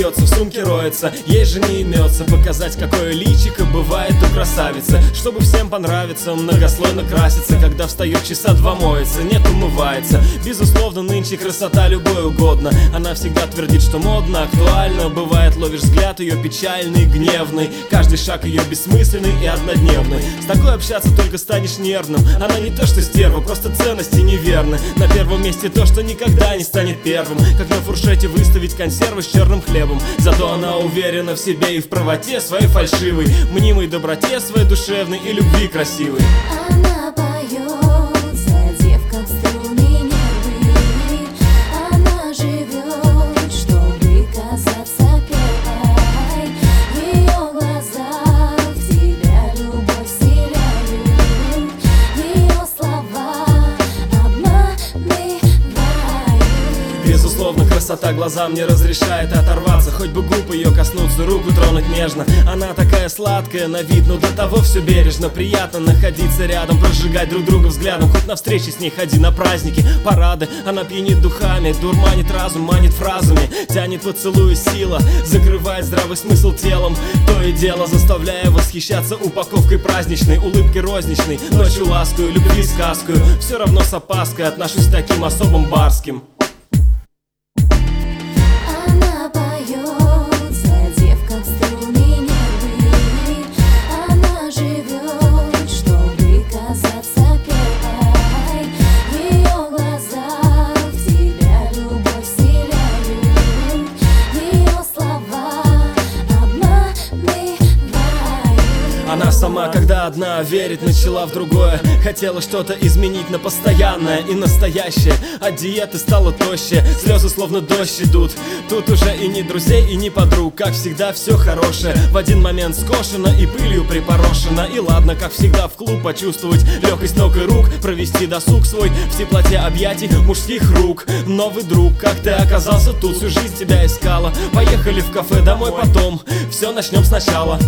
смеется, в сумке роется. Ей же не имется показать, какое личико бывает у красавицы. Чтобы всем понравиться, многослойно красится. Когда встает часа два моется, нет умывается. Безусловно, нынче красота любой угодно. Она всегда твердит, что модно, актуально. Бывает, ловишь взгляд ее печальный, гневный. Каждый шаг ее бессмысленный и однодневный. С такой общаться только станешь нервным. Она не то что стерва, просто ценности неверны На первом месте то, что никогда не станет первым. Как на фуршете выставить консервы с черным хлебом. Зато она уверена в себе и в правоте своей фальшивой Мнимой доброте своей душевной и любви красивой. Она красота глазам не разрешает оторваться. Хоть бы губ ее коснуться, руку тронуть нежно. Она такая сладкая на вид, но до того все бережно. Приятно находиться рядом, прожигать друг друга взглядом. Хоть на встречи с ней ходи, на праздники, парады. Она пьянит духами, дурманит разум, манит фразами. Тянет поцелуя сила, закрывает здравый смысл телом. То и дело заставляя восхищаться упаковкой праздничной Улыбкой розничной, ночью ласкую, любви сказкую Все равно с опаской отношусь к таким особым барским сама, когда одна верить начала в другое. Хотела что-то изменить на постоянное и настоящее. От диеты стало тоще, слезы словно дождь идут. Тут уже и не друзей, и не подруг Как всегда все хорошее. В один момент скошено и пылью припорошено. И ладно, как всегда в клуб почувствовать Легкость ног и рук, провести досуг свой В теплоте объятий мужских рук. Новый друг, как ты оказался тут Всю жизнь тебя искала. Поехали в кафе домой потом Все начнем сначала